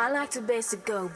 I like to basic go.